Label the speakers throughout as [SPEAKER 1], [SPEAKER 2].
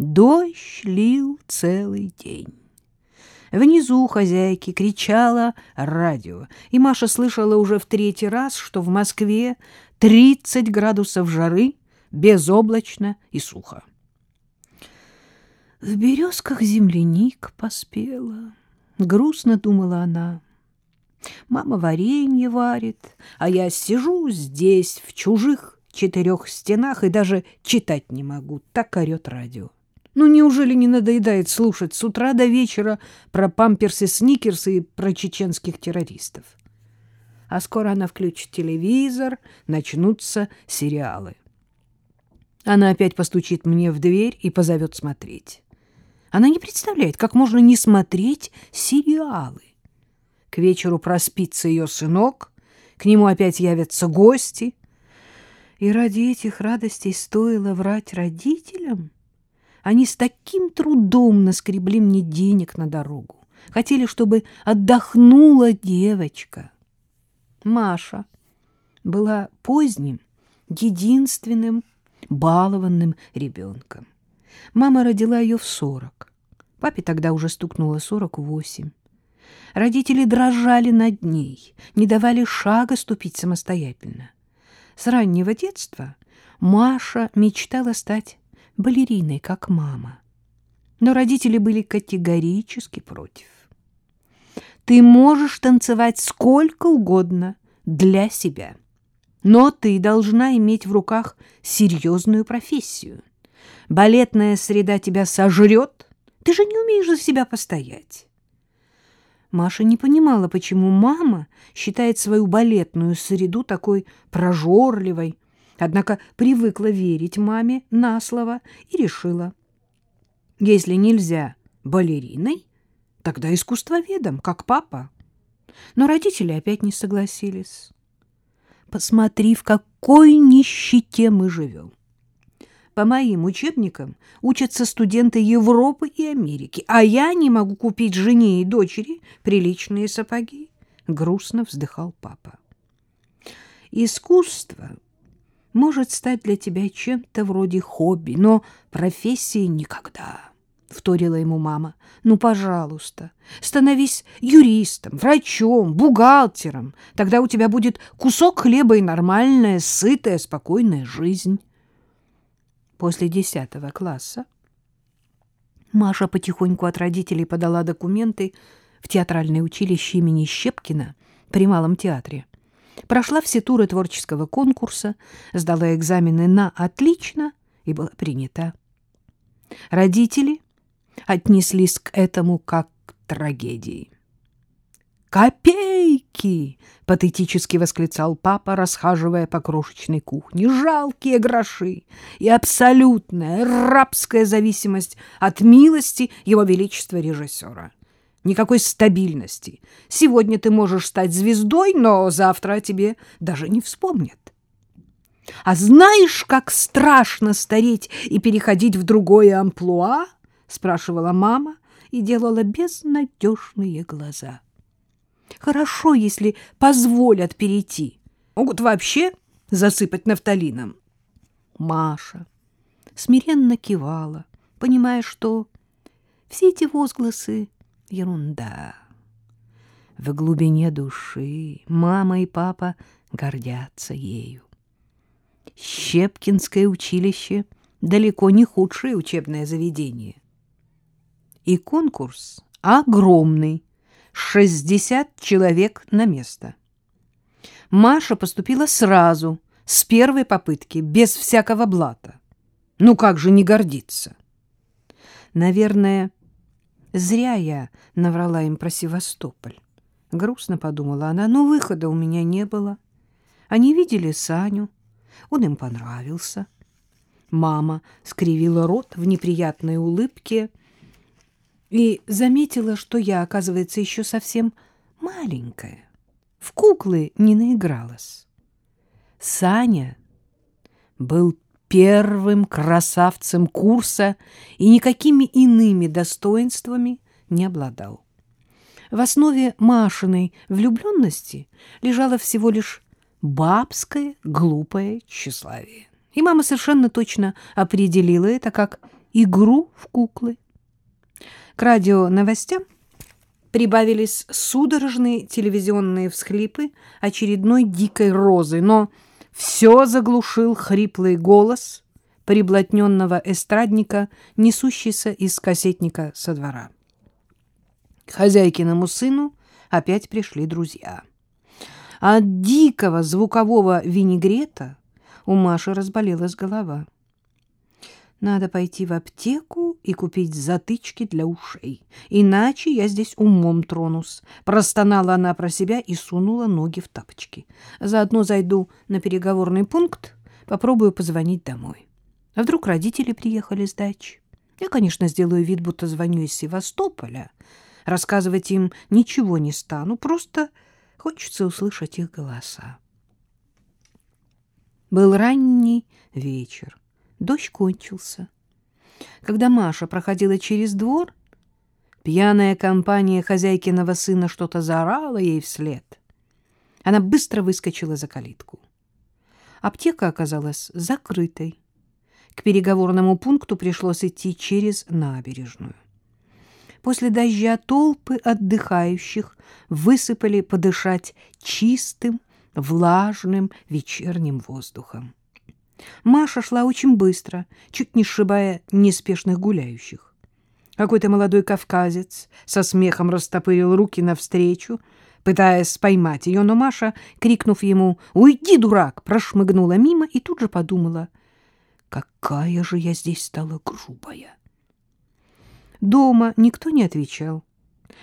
[SPEAKER 1] Дождь лил целый день. Внизу хозяйки кричала радио, и Маша слышала уже в третий раз, что в Москве 30 градусов жары, безоблачно и сухо. В березках земляник поспела. Грустно думала она. Мама варенье варит, а я сижу здесь, в чужих четырех стенах, и даже читать не могу. Так орет радио. Ну, неужели не надоедает слушать с утра до вечера про памперсы, сникерсы и про чеченских террористов? А скоро она включит телевизор, начнутся сериалы. Она опять постучит мне в дверь и позовет смотреть. Она не представляет, как можно не смотреть сериалы. К вечеру проспится ее сынок, к нему опять явятся гости. И ради этих радостей стоило врать родителям? Они с таким трудом наскребли мне денег на дорогу. Хотели, чтобы отдохнула девочка. Маша была поздним, единственным балованным ребенком. Мама родила ее в сорок. Папе тогда уже стукнуло сорок восемь. Родители дрожали над ней, не давали шага ступить самостоятельно. С раннего детства Маша мечтала стать балериной, как мама. Но родители были категорически против. Ты можешь танцевать сколько угодно для себя, но ты должна иметь в руках серьезную профессию. Балетная среда тебя сожрет, ты же не умеешь за себя постоять. Маша не понимала, почему мама считает свою балетную среду такой прожорливой, однако привыкла верить маме на слово и решила, если нельзя балериной, тогда искусствоведом, как папа. Но родители опять не согласились. Посмотри, в какой нищете мы живем. По моим учебникам учатся студенты Европы и Америки, а я не могу купить жене и дочери приличные сапоги. Грустно вздыхал папа. Искусство может стать для тебя чем-то вроде хобби, но профессии никогда, — вторила ему мама. Ну, пожалуйста, становись юристом, врачом, бухгалтером. Тогда у тебя будет кусок хлеба и нормальная, сытая, спокойная жизнь после десятого класса. Маша потихоньку от родителей подала документы в театральное училище имени Щепкина при Малом театре. Прошла все туры творческого конкурса, сдала экзамены на отлично и была принята. Родители отнеслись к этому как к трагедии. «Копейки!» — патетически восклицал папа, расхаживая по крошечной кухне. «Жалкие гроши и абсолютная рабская зависимость от милости его величества режиссера. Никакой стабильности. Сегодня ты можешь стать звездой, но завтра о тебе даже не вспомнят. А знаешь, как страшно стареть и переходить в другое амплуа?» — спрашивала мама и делала безнадежные глаза. Хорошо, если позволят перейти. Могут вообще засыпать нафталином. Маша смиренно кивала, понимая, что все эти возгласы — ерунда. В глубине души мама и папа гордятся ею. Щепкинское училище далеко не худшее учебное заведение. И конкурс огромный, 60 человек на место. Маша поступила сразу, с первой попытки, без всякого блата. Ну как же не гордиться? Наверное, зря я наврала им про Севастополь. Грустно подумала она, но выхода у меня не было. Они видели Саню, он им понравился. Мама скривила рот в неприятной улыбке и заметила, что я, оказывается, еще совсем маленькая. В куклы не наигралась. Саня был первым красавцем курса и никакими иными достоинствами не обладал. В основе Машиной влюбленности лежало всего лишь бабское глупое тщеславие. И мама совершенно точно определила это как игру в куклы. К радио новостям прибавились судорожные телевизионные всхлипы очередной дикой розы, но все заглушил хриплый голос приблотненного эстрадника, несущийся из кассетника со двора. К хозяйкиному сыну опять пришли друзья. От дикого звукового винегрета у Маши разболелась голова. Надо пойти в аптеку и купить затычки для ушей. Иначе я здесь умом тронусь. Простонала она про себя и сунула ноги в тапочки. Заодно зайду на переговорный пункт, попробую позвонить домой. А вдруг родители приехали с дачи? Я, конечно, сделаю вид, будто звоню из Севастополя. Рассказывать им ничего не стану, просто хочется услышать их голоса. Был ранний вечер. Дождь кончился. Когда Маша проходила через двор, пьяная компания хозяйкиного сына что-то заорала ей вслед. Она быстро выскочила за калитку. Аптека оказалась закрытой. К переговорному пункту пришлось идти через набережную. После дождя толпы отдыхающих высыпали подышать чистым, влажным вечерним воздухом. Маша шла очень быстро, чуть не сшибая неспешных гуляющих. Какой-то молодой кавказец со смехом растопырил руки навстречу, пытаясь поймать ее, но Маша, крикнув ему «Уйди, дурак!», прошмыгнула мимо и тут же подумала «Какая же я здесь стала грубая!». Дома никто не отвечал.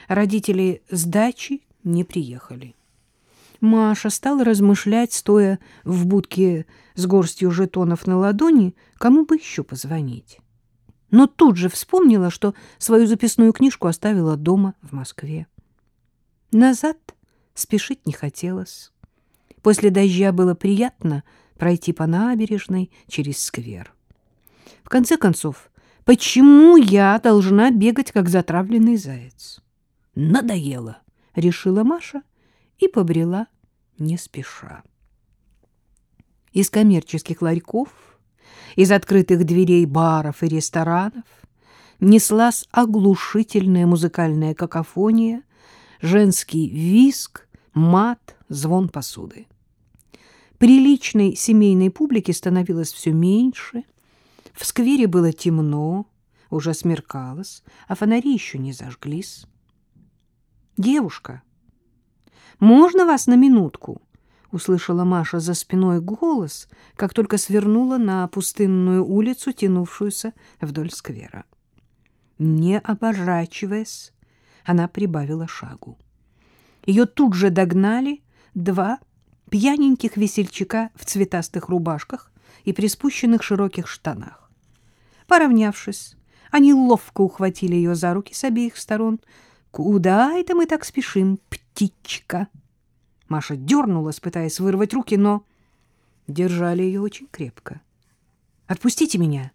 [SPEAKER 1] Родители с дачи не приехали. Маша стала размышлять, стоя в будке с горстью жетонов на ладони, кому бы еще позвонить. Но тут же вспомнила, что свою записную книжку оставила дома в Москве. Назад спешить не хотелось. После дождя было приятно пройти по набережной через сквер. В конце концов, почему я должна бегать, как затравленный заяц? Надоело, решила Маша и побрела не спеша. Из коммерческих ларьков, из открытых дверей баров и ресторанов неслась оглушительная музыкальная какофония, женский виск, мат, звон посуды. Приличной семейной публики становилось все меньше. В сквере было темно, уже смеркалось, а фонари еще не зажглись. «Девушка!» «Можно вас на минутку?» — услышала Маша за спиной голос, как только свернула на пустынную улицу, тянувшуюся вдоль сквера. Не оборачиваясь, она прибавила шагу. Ее тут же догнали два пьяненьких весельчака в цветастых рубашках и приспущенных широких штанах. Поравнявшись, они ловко ухватили ее за руки с обеих сторон. «Куда это мы так спешим, птичка. Маша дернулась, пытаясь вырвать руки, но держали ее очень крепко. — Отпустите меня.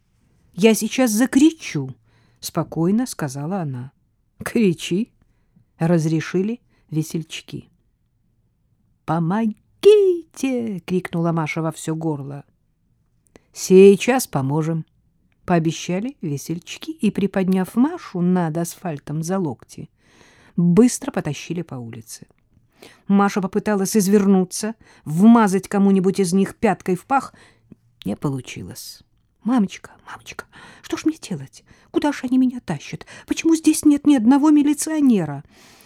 [SPEAKER 1] Я сейчас закричу, — спокойно сказала она. — Кричи, — разрешили весельчаки. — Помогите! — крикнула Маша во все горло. — Сейчас поможем, — пообещали весельчаки и, приподняв Машу над асфальтом за локти, — быстро потащили по улице. Маша попыталась извернуться, вмазать кому-нибудь из них пяткой в пах. Не получилось. «Мамочка, мамочка, что ж мне делать? Куда же они меня тащат? Почему здесь нет ни одного милиционера?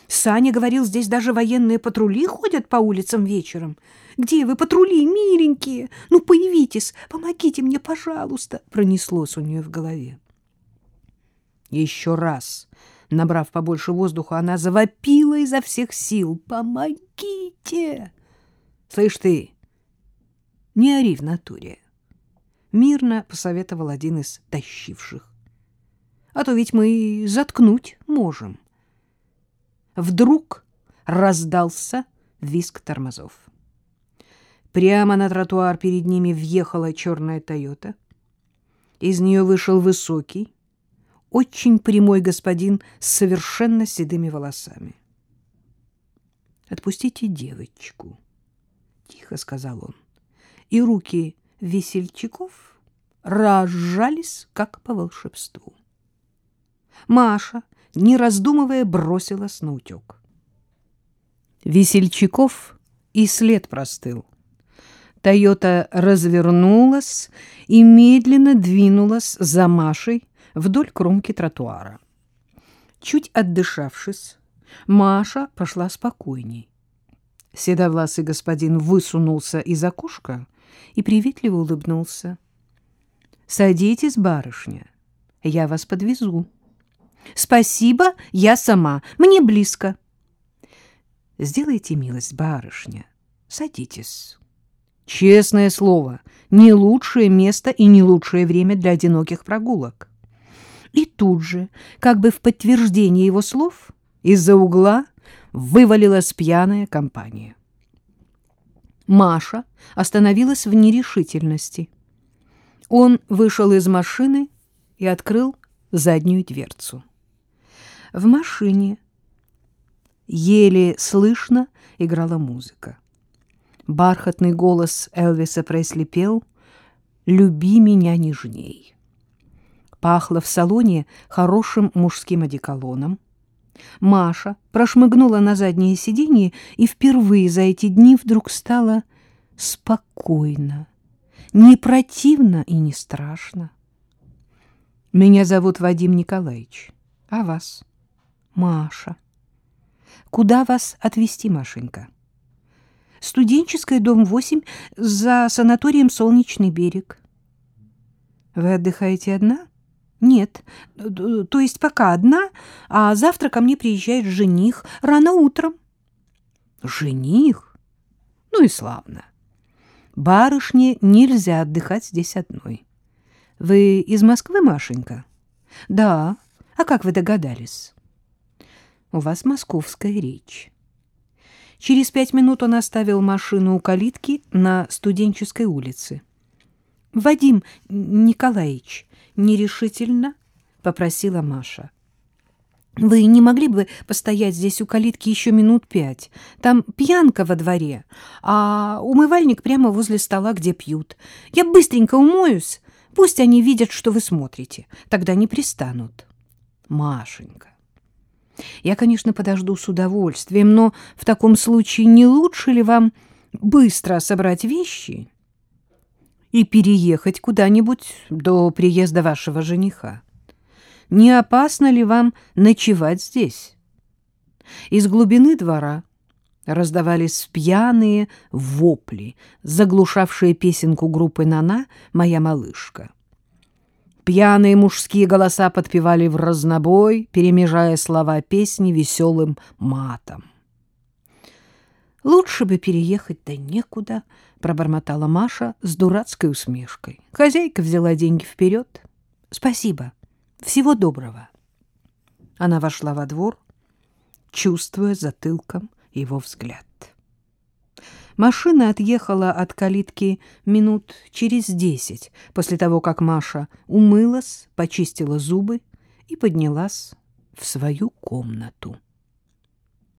[SPEAKER 1] Саня говорил, здесь даже военные патрули ходят по улицам вечером. Где вы, патрули, миленькие? Ну, появитесь, помогите мне, пожалуйста!» Пронеслось у нее в голове. Еще раз Набрав побольше воздуха, она завопила изо всех сил. «Помогите!» «Слышь ты, не ори в натуре!» Мирно посоветовал один из тащивших. «А то ведь мы заткнуть можем». Вдруг раздался визг тормозов. Прямо на тротуар перед ними въехала черная «Тойота». Из нее вышел высокий, очень прямой господин с совершенно седыми волосами. «Отпустите девочку», — тихо сказал он, — «и руки весельчаков разжались, как по волшебству. Маша, не раздумывая, бросилась на утек. Весельчаков и след простыл. Тойота развернулась и медленно двинулась за Машей вдоль кромки тротуара. Чуть отдышавшись, Маша пошла спокойней. Седовласый господин высунулся из окошка и приветливо улыбнулся. — Садитесь, барышня, я вас подвезу. — Спасибо, я сама, мне близко. — Сделайте милость, барышня, садитесь. Честное слово, не лучшее место и не лучшее время для одиноких прогулок. И тут же, как бы в подтверждение его слов, из-за угла вывалилась пьяная компания. Маша остановилась в нерешительности. Он вышел из машины и открыл заднюю дверцу. В машине еле слышно играла музыка. Бархатный голос Элвиса Пресли пел «Люби меня нежней». Пахло в салоне хорошим мужским одеколоном. Маша прошмыгнула на заднее сиденье и впервые за эти дни вдруг стало спокойно, не противно и не страшно. «Меня зовут Вадим Николаевич. А вас?» «Маша». «Куда вас отвезти, Машенька?» «Студенческая, дом 8, за санаторием «Солнечный берег». «Вы отдыхаете одна?» Нет, то есть пока одна, а завтра ко мне приезжает жених рано утром. Жених? Ну и славно. Барышне нельзя отдыхать здесь одной. Вы из Москвы, Машенька? Да. А как вы догадались? У вас московская речь. Через пять минут он оставил машину у калитки на студенческой улице. Вадим Николаевич, нерешительно попросила Маша. Вы не могли бы постоять здесь у калитки еще минут пять? Там пьянка во дворе, а умывальник прямо возле стола, где пьют. Я быстренько умоюсь, пусть они видят, что вы смотрите. Тогда не пристанут. Машенька, я, конечно, подожду с удовольствием, но в таком случае не лучше ли вам быстро собрать вещи и переехать куда-нибудь до приезда вашего жениха. Не опасно ли вам ночевать здесь? Из глубины двора раздавались пьяные вопли, заглушавшие песенку группы «Нана» «Моя малышка». Пьяные мужские голоса подпевали в разнобой, перемежая слова песни веселым матом. Лучше бы переехать, да некуда, — пробормотала Маша с дурацкой усмешкой. Хозяйка взяла деньги вперед. — Спасибо. Всего доброго. Она вошла во двор, чувствуя затылком его взгляд. Машина отъехала от калитки минут через десять после того, как Маша умылась, почистила зубы и поднялась в свою комнату.